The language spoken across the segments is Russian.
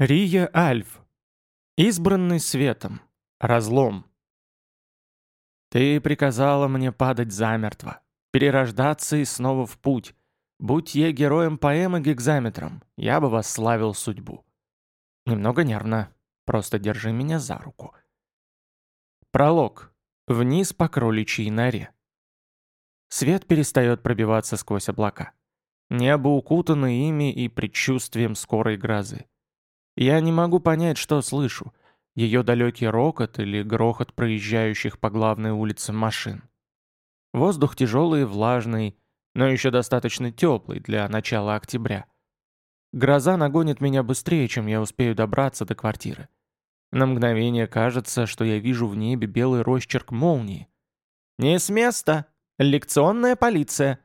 Рия Альф. Избранный светом. Разлом. Ты приказала мне падать замертво, перерождаться и снова в путь. Будь я героем поэмы гекзаметром, я бы восславил судьбу. Немного нервно, просто держи меня за руку. Пролог. Вниз по кроличьей норе. Свет перестает пробиваться сквозь облака. Небо укутано ими и предчувствием скорой грозы. Я не могу понять, что слышу. Ее далекий рокот или грохот проезжающих по главной улице машин. Воздух тяжелый и влажный, но еще достаточно теплый для начала октября. Гроза нагонит меня быстрее, чем я успею добраться до квартиры. На мгновение кажется, что я вижу в небе белый росчерк молнии. «Не с места! Лекционная полиция!»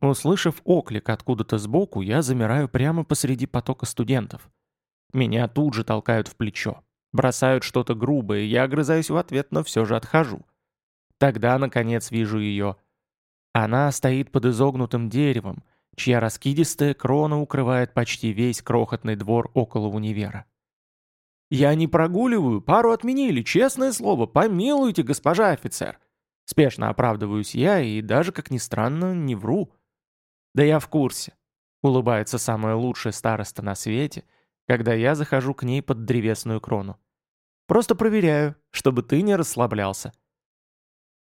Услышав оклик откуда-то сбоку, я замираю прямо посреди потока студентов. Меня тут же толкают в плечо. Бросают что-то грубое, я огрызаюсь в ответ, но все же отхожу. Тогда, наконец, вижу ее. Она стоит под изогнутым деревом, чья раскидистая крона укрывает почти весь крохотный двор около универа. «Я не прогуливаю, пару отменили, честное слово, помилуйте, госпожа офицер!» Спешно оправдываюсь я и даже, как ни странно, не вру. «Да я в курсе», — улыбается самая лучшая староста на свете — когда я захожу к ней под древесную крону. Просто проверяю, чтобы ты не расслаблялся.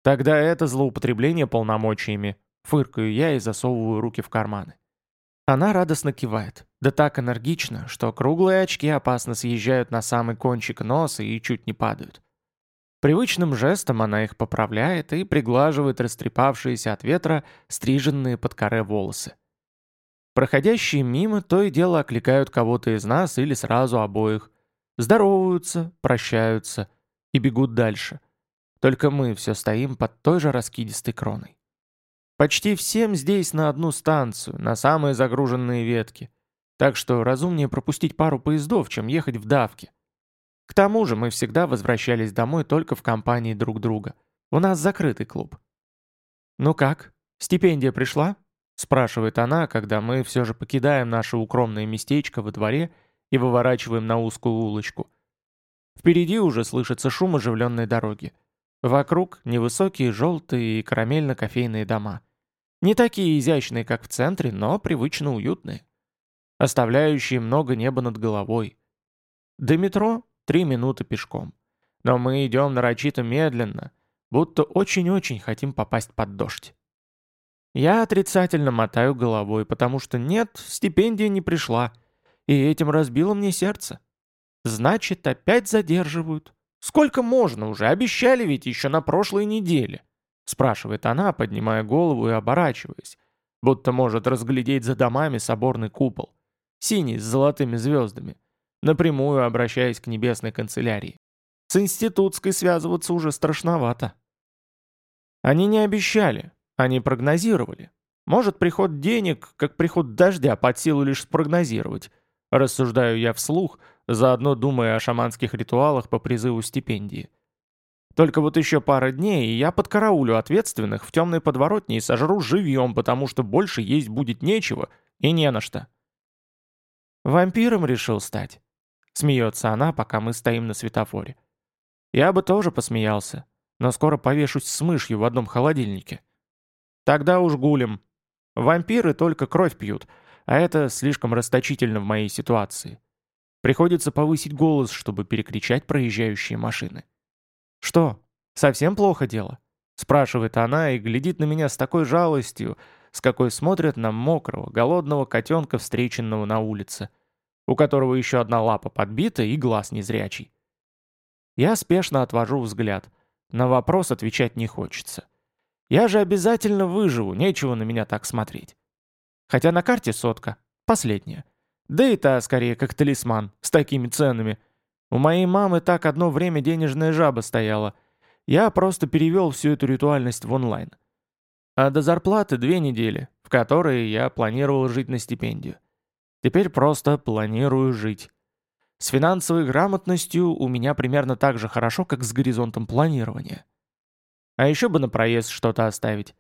Тогда это злоупотребление полномочиями. Фыркаю я и засовываю руки в карманы. Она радостно кивает, да так энергично, что круглые очки опасно съезжают на самый кончик носа и чуть не падают. Привычным жестом она их поправляет и приглаживает растрепавшиеся от ветра стриженные под коре волосы. Проходящие мимо то и дело окликают кого-то из нас или сразу обоих. Здороваются, прощаются и бегут дальше. Только мы все стоим под той же раскидистой кроной. Почти всем здесь на одну станцию, на самые загруженные ветки. Так что разумнее пропустить пару поездов, чем ехать в давке. К тому же мы всегда возвращались домой только в компании друг друга. У нас закрытый клуб. «Ну как, стипендия пришла?» Спрашивает она, когда мы все же покидаем наше укромное местечко во дворе и выворачиваем на узкую улочку. Впереди уже слышится шум оживленной дороги. Вокруг невысокие желтые и карамельно-кофейные дома. Не такие изящные, как в центре, но привычно уютные. Оставляющие много неба над головой. До метро три минуты пешком. Но мы идем нарочито медленно, будто очень-очень хотим попасть под дождь. Я отрицательно мотаю головой, потому что нет, стипендия не пришла. И этим разбило мне сердце. Значит, опять задерживают. Сколько можно уже? Обещали ведь еще на прошлой неделе. Спрашивает она, поднимая голову и оборачиваясь, будто может разглядеть за домами соборный купол. Синий, с золотыми звездами. Напрямую обращаясь к небесной канцелярии. С институтской связываться уже страшновато. Они не обещали, они прогнозировали. Может, приход денег, как приход дождя, под силу лишь спрогнозировать. Рассуждаю я вслух, заодно думая о шаманских ритуалах по призыву стипендии. Только вот еще пара дней, и я подкараулю ответственных в темной подворотне и сожру живьем, потому что больше есть будет нечего и не на что. Вампиром решил стать. Смеется она, пока мы стоим на светофоре. Я бы тоже посмеялся, но скоро повешусь с мышью в одном холодильнике. Тогда уж гулем. Вампиры только кровь пьют, а это слишком расточительно в моей ситуации. Приходится повысить голос, чтобы перекричать проезжающие машины. «Что, совсем плохо дело?» Спрашивает она и глядит на меня с такой жалостью, с какой смотрят на мокрого, голодного котенка, встреченного на улице, у которого еще одна лапа подбита и глаз незрячий. Я спешно отвожу взгляд. На вопрос отвечать не хочется. Я же обязательно выживу, нечего на меня так смотреть. Хотя на карте сотка, последняя. Да и та скорее как талисман, с такими ценами. У моей мамы так одно время денежная жаба стояла. Я просто перевел всю эту ритуальность в онлайн. А до зарплаты две недели, в которые я планировал жить на стипендию. Теперь просто планирую жить. С финансовой грамотностью у меня примерно так же хорошо, как с горизонтом планирования. А еще бы на проезд что-то оставить.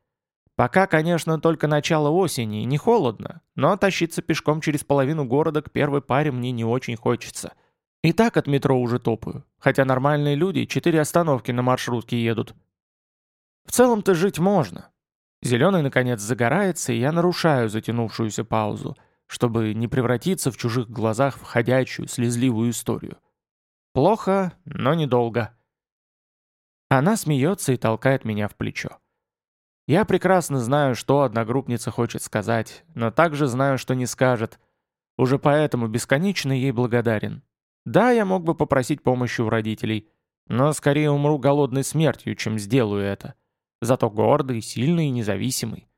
Пока, конечно, только начало осени и не холодно, но тащиться пешком через половину города к первой паре мне не очень хочется. И так от метро уже топаю, хотя нормальные люди четыре остановки на маршрутке едут. В целом-то жить можно. Зеленый, наконец, загорается, и я нарушаю затянувшуюся паузу, чтобы не превратиться в чужих глазах в ходячую, слезливую историю. Плохо, но недолго. Она смеется и толкает меня в плечо. Я прекрасно знаю, что одногруппница хочет сказать, но также знаю, что не скажет. Уже поэтому бесконечно ей благодарен. Да, я мог бы попросить помощи у родителей, но скорее умру голодной смертью, чем сделаю это. Зато гордый, сильный и независимый.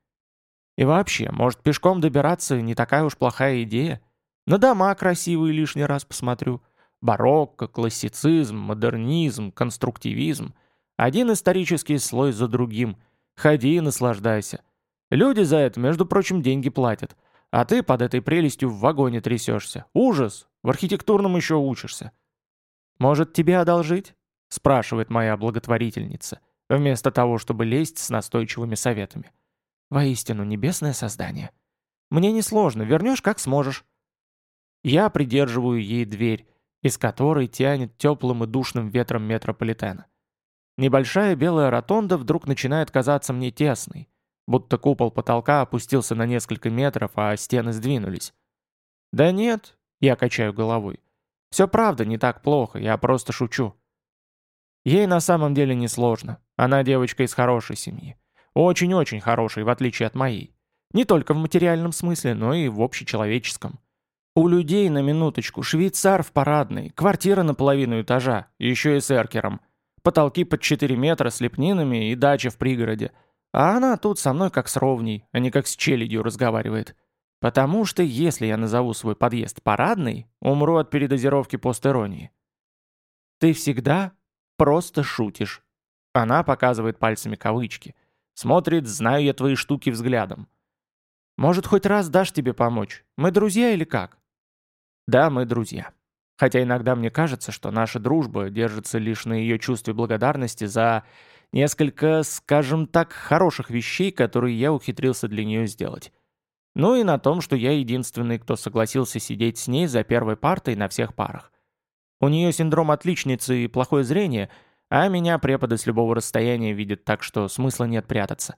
И вообще, может, пешком добираться не такая уж плохая идея? На дома красивые лишний раз посмотрю. Барокко, классицизм, модернизм, конструктивизм. Один исторический слой за другим – Ходи и наслаждайся. Люди за это, между прочим, деньги платят. А ты под этой прелестью в вагоне трясешься. Ужас! В архитектурном еще учишься. «Может, тебе одолжить?» — спрашивает моя благотворительница, вместо того, чтобы лезть с настойчивыми советами. «Воистину, небесное создание. Мне несложно, вернешь как сможешь». Я придерживаю ей дверь, из которой тянет теплым и душным ветром метрополитена. Небольшая белая ротонда вдруг начинает казаться мне тесной, будто купол потолка опустился на несколько метров, а стены сдвинулись. «Да нет», — я качаю головой. «Все правда не так плохо, я просто шучу». Ей на самом деле несложно. Она девочка из хорошей семьи. Очень-очень хорошей, в отличие от моей. Не только в материальном смысле, но и в общечеловеческом. У людей, на минуточку, швейцар в парадной, квартира на половину этажа, еще и с эркером. Потолки под 4 метра с лепнинами и дача в пригороде. А она тут со мной как с ровней, а не как с челядью разговаривает. Потому что если я назову свой подъезд парадный, умру от передозировки постеронии. Ты всегда просто шутишь. Она показывает пальцами кавычки. Смотрит, знаю я твои штуки взглядом. Может, хоть раз дашь тебе помочь? Мы друзья или как? Да, мы друзья. Хотя иногда мне кажется, что наша дружба держится лишь на ее чувстве благодарности за несколько, скажем так, хороших вещей, которые я ухитрился для нее сделать. Ну и на том, что я единственный, кто согласился сидеть с ней за первой партой на всех парах. У нее синдром отличницы и плохое зрение, а меня преподы с любого расстояния видят так, что смысла нет прятаться.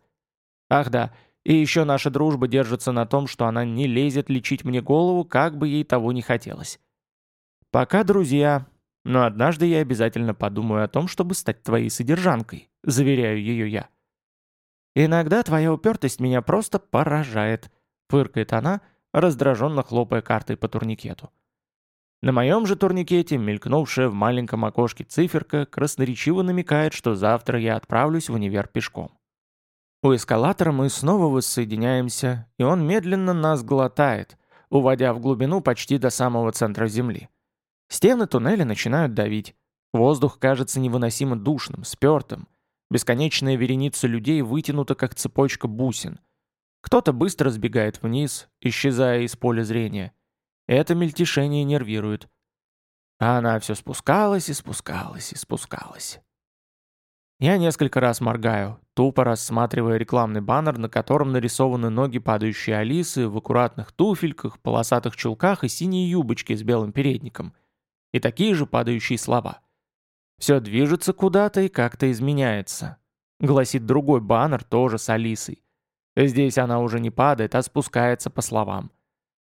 Ах да, и еще наша дружба держится на том, что она не лезет лечить мне голову, как бы ей того не хотелось. «Пока друзья, но однажды я обязательно подумаю о том, чтобы стать твоей содержанкой», — заверяю ее я. «Иногда твоя упертость меня просто поражает», — фыркает она, раздраженно хлопая картой по турникету. На моем же турникете, мелькнувшая в маленьком окошке циферка, красноречиво намекает, что завтра я отправлюсь в универ пешком. У эскалатора мы снова воссоединяемся, и он медленно нас глотает, уводя в глубину почти до самого центра Земли. Стены туннеля начинают давить. Воздух кажется невыносимо душным, спертым. Бесконечная вереница людей вытянута, как цепочка бусин. Кто-то быстро сбегает вниз, исчезая из поля зрения. Это мельтешение нервирует. А она все спускалась и спускалась и спускалась. Я несколько раз моргаю, тупо рассматривая рекламный баннер, на котором нарисованы ноги падающей Алисы в аккуратных туфельках, полосатых чулках и синей юбочке с белым передником – и такие же падающие слова. «Все движется куда-то и как-то изменяется», — гласит другой баннер, тоже с Алисой. Здесь она уже не падает, а спускается по словам.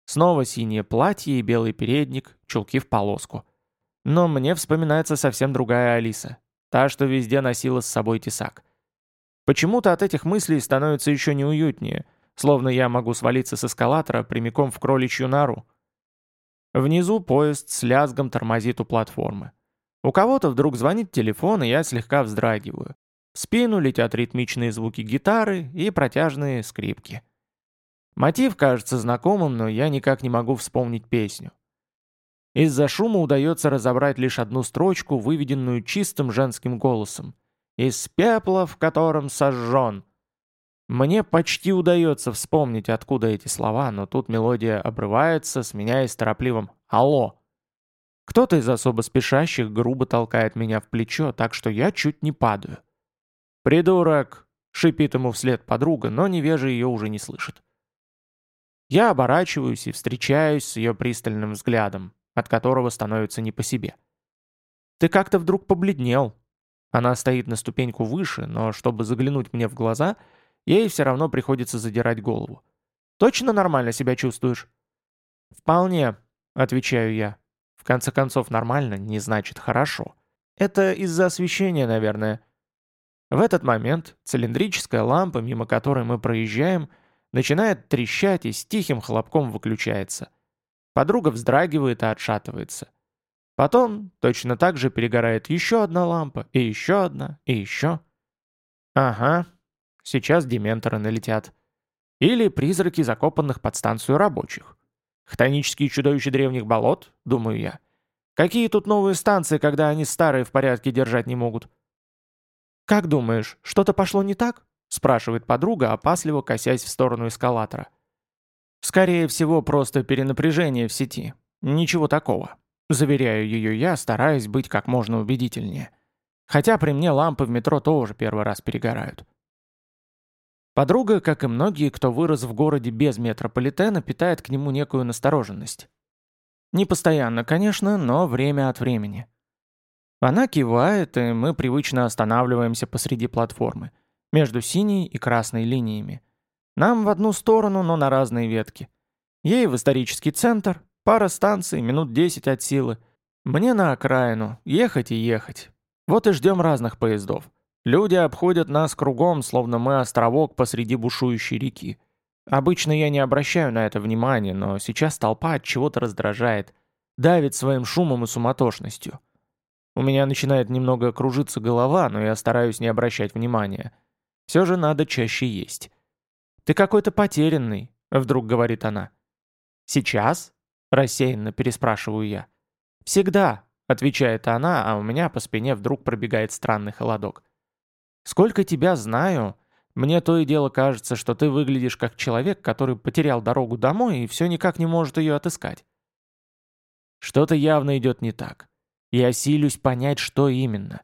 Снова синее платье и белый передник, чулки в полоску. Но мне вспоминается совсем другая Алиса, та, что везде носила с собой тесак. Почему-то от этих мыслей становится еще неуютнее, словно я могу свалиться с эскалатора прямиком в кроличью нору. Внизу поезд с лязгом тормозит у платформы. У кого-то вдруг звонит телефон, и я слегка вздрагиваю. В спину летят ритмичные звуки гитары и протяжные скрипки. Мотив кажется знакомым, но я никак не могу вспомнить песню. Из-за шума удается разобрать лишь одну строчку, выведенную чистым женским голосом. «Из пепла, в котором сожжен». Мне почти удается вспомнить, откуда эти слова, но тут мелодия обрывается, сменяясь торопливым «Алло!». Кто-то из особо спешащих грубо толкает меня в плечо, так что я чуть не падаю. «Придурок!» шипит ему вслед подруга, но невежа ее уже не слышит. Я оборачиваюсь и встречаюсь с ее пристальным взглядом, от которого становится не по себе. «Ты как-то вдруг побледнел». Она стоит на ступеньку выше, но чтобы заглянуть мне в глаза, ей все равно приходится задирать голову. «Точно нормально себя чувствуешь?» «Вполне», — отвечаю я. В конце концов, нормально не значит хорошо. Это из-за освещения, наверное. В этот момент цилиндрическая лампа, мимо которой мы проезжаем, начинает трещать и с тихим хлопком выключается. Подруга вздрагивает и отшатывается. Потом точно так же перегорает еще одна лампа, и еще одна, и еще. Ага, сейчас дементоры налетят. Или призраки закопанных под станцию рабочих. Хтонические чудовища древних болот, думаю я. Какие тут новые станции, когда они старые в порядке держать не могут? «Как думаешь, что-то пошло не так?» спрашивает подруга, опасливо косясь в сторону эскалатора. «Скорее всего, просто перенапряжение в сети. Ничего такого», заверяю ее я, стараясь быть как можно убедительнее. Хотя при мне лампы в метро тоже первый раз перегорают. Подруга, как и многие, кто вырос в городе без метрополитена, питает к нему некую настороженность. Не постоянно, конечно, но время от времени. Она кивает, и мы привычно останавливаемся посреди платформы, между синей и красной линиями. Нам в одну сторону, но на разные ветки. Ей в исторический центр, пара станций, минут 10 от силы. Мне на окраину, ехать и ехать. Вот и ждем разных поездов. Люди обходят нас кругом, словно мы островок посреди бушующей реки. Обычно я не обращаю на это внимания, но сейчас толпа от чего-то раздражает, давит своим шумом и суматошностью. У меня начинает немного кружиться голова, но я стараюсь не обращать внимания. Все же надо чаще есть. «Ты какой-то потерянный», — вдруг говорит она. «Сейчас?» — рассеянно переспрашиваю я. «Всегда», — отвечает она, а у меня по спине вдруг пробегает странный холодок. Сколько тебя знаю, мне то и дело кажется, что ты выглядишь как человек, который потерял дорогу домой и все никак не может ее отыскать. Что-то явно идет не так. Я силюсь понять, что именно.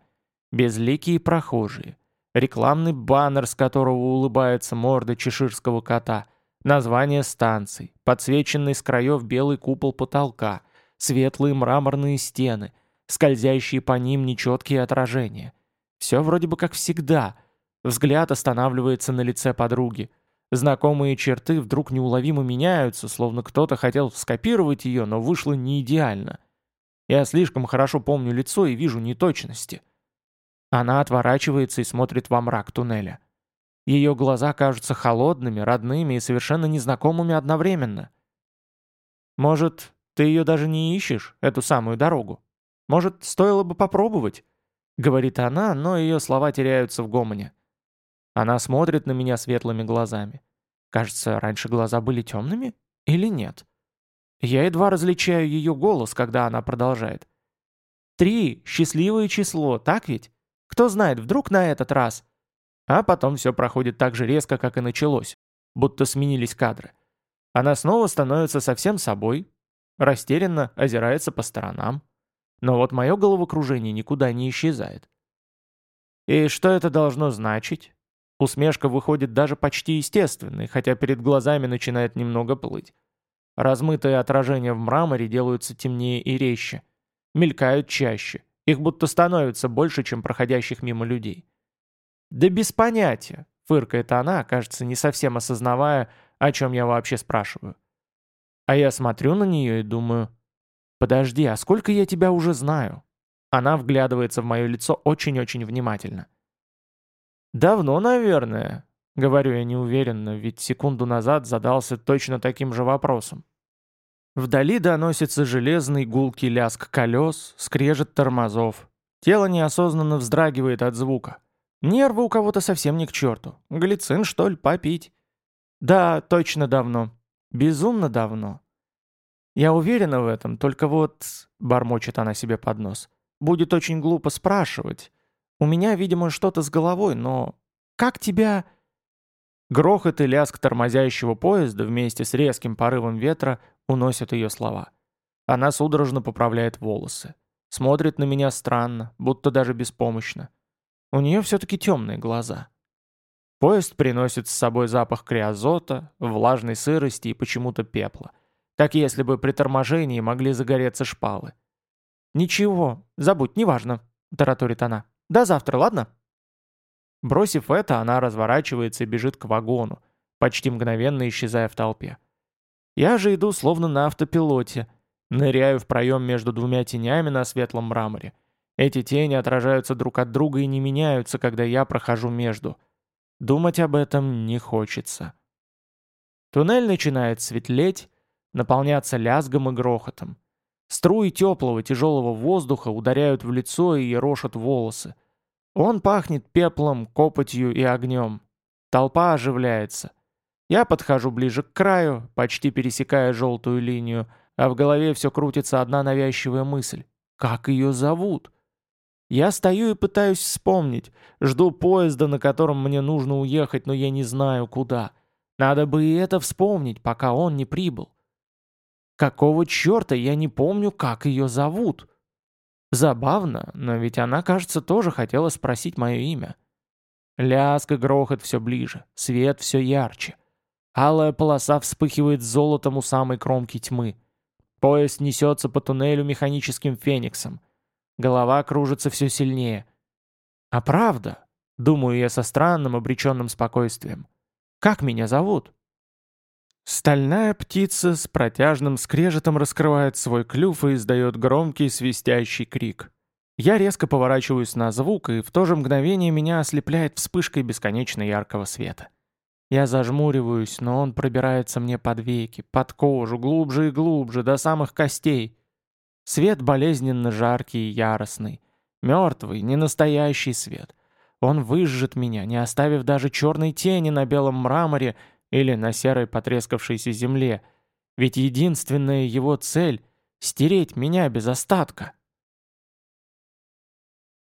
Безликие прохожие. Рекламный баннер, с которого улыбается морда чеширского кота. Название станций. Подсвеченный с краев белый купол потолка. Светлые мраморные стены. Скользящие по ним нечеткие отражения. Все вроде бы как всегда. Взгляд останавливается на лице подруги. Знакомые черты вдруг неуловимо меняются, словно кто-то хотел скопировать ее, но вышло не идеально. Я слишком хорошо помню лицо и вижу неточности. Она отворачивается и смотрит во мрак туннеля. Ее глаза кажутся холодными, родными и совершенно незнакомыми одновременно. Может, ты ее даже не ищешь, эту самую дорогу? Может, стоило бы попробовать? Говорит она, но ее слова теряются в гомоне. Она смотрит на меня светлыми глазами. Кажется, раньше глаза были темными? Или нет? Я едва различаю ее голос, когда она продолжает. «Три — счастливое число, так ведь? Кто знает, вдруг на этот раз...» А потом все проходит так же резко, как и началось, будто сменились кадры. Она снова становится совсем собой, растерянно озирается по сторонам. Но вот мое головокружение никуда не исчезает. И что это должно значить? Усмешка выходит даже почти естественной, хотя перед глазами начинает немного плыть. Размытые отражения в мраморе делаются темнее и резче. Мелькают чаще. Их будто становится больше, чем проходящих мимо людей. «Да без понятия», — фыркает она, кажется, не совсем осознавая, о чем я вообще спрашиваю. А я смотрю на нее и думаю, «Подожди, а сколько я тебя уже знаю?» Она вглядывается в мое лицо очень-очень внимательно. «Давно, наверное», — говорю я неуверенно, ведь секунду назад задался точно таким же вопросом. Вдали доносится железный гулкий ляск колес, скрежет тормозов. Тело неосознанно вздрагивает от звука. Нервы у кого-то совсем не к черту. Глицин, что ли, попить? Да, точно давно. Безумно давно. «Я уверена в этом, только вот...» — бормочет она себе под нос. «Будет очень глупо спрашивать. У меня, видимо, что-то с головой, но... Как тебя...» Грохот и лязг тормозящего поезда вместе с резким порывом ветра уносят ее слова. Она судорожно поправляет волосы. Смотрит на меня странно, будто даже беспомощно. У нее все-таки темные глаза. Поезд приносит с собой запах криозота, влажной сырости и почему-то пепла. Как если бы при торможении могли загореться шпалы. «Ничего, забудь, неважно», — тараторит она. «До завтра, ладно?» Бросив это, она разворачивается и бежит к вагону, почти мгновенно исчезая в толпе. Я же иду словно на автопилоте, ныряю в проем между двумя тенями на светлом мраморе. Эти тени отражаются друг от друга и не меняются, когда я прохожу между — Думать об этом не хочется. Туннель начинает светлеть, наполняться лязгом и грохотом. Струи теплого тяжелого воздуха ударяют в лицо и ерошат волосы. Он пахнет пеплом, копотью и огнем. Толпа оживляется. Я подхожу ближе к краю, почти пересекая желтую линию, а в голове все крутится одна навязчивая мысль. Как ее зовут? Я стою и пытаюсь вспомнить. Жду поезда, на котором мне нужно уехать, но я не знаю куда. Надо бы и это вспомнить, пока он не прибыл. Какого черта я не помню, как ее зовут? Забавно, но ведь она, кажется, тоже хотела спросить мое имя. Лязг и грохот все ближе, свет все ярче. Алая полоса вспыхивает золотом у самой кромки тьмы. Поезд несется по туннелю механическим фениксом. Голова кружится все сильнее. А правда, думаю я со странным обреченным спокойствием. Как меня зовут? Стальная птица с протяжным скрежетом раскрывает свой клюв и издает громкий свистящий крик. Я резко поворачиваюсь на звук, и в то же мгновение меня ослепляет вспышкой бесконечно яркого света. Я зажмуриваюсь, но он пробирается мне под веки, под кожу, глубже и глубже, до самых костей. Свет болезненно жаркий и яростный. Мертвый, ненастоящий свет. Он выжжет меня, не оставив даже черной тени на белом мраморе или на серой потрескавшейся земле. Ведь единственная его цель — стереть меня без остатка.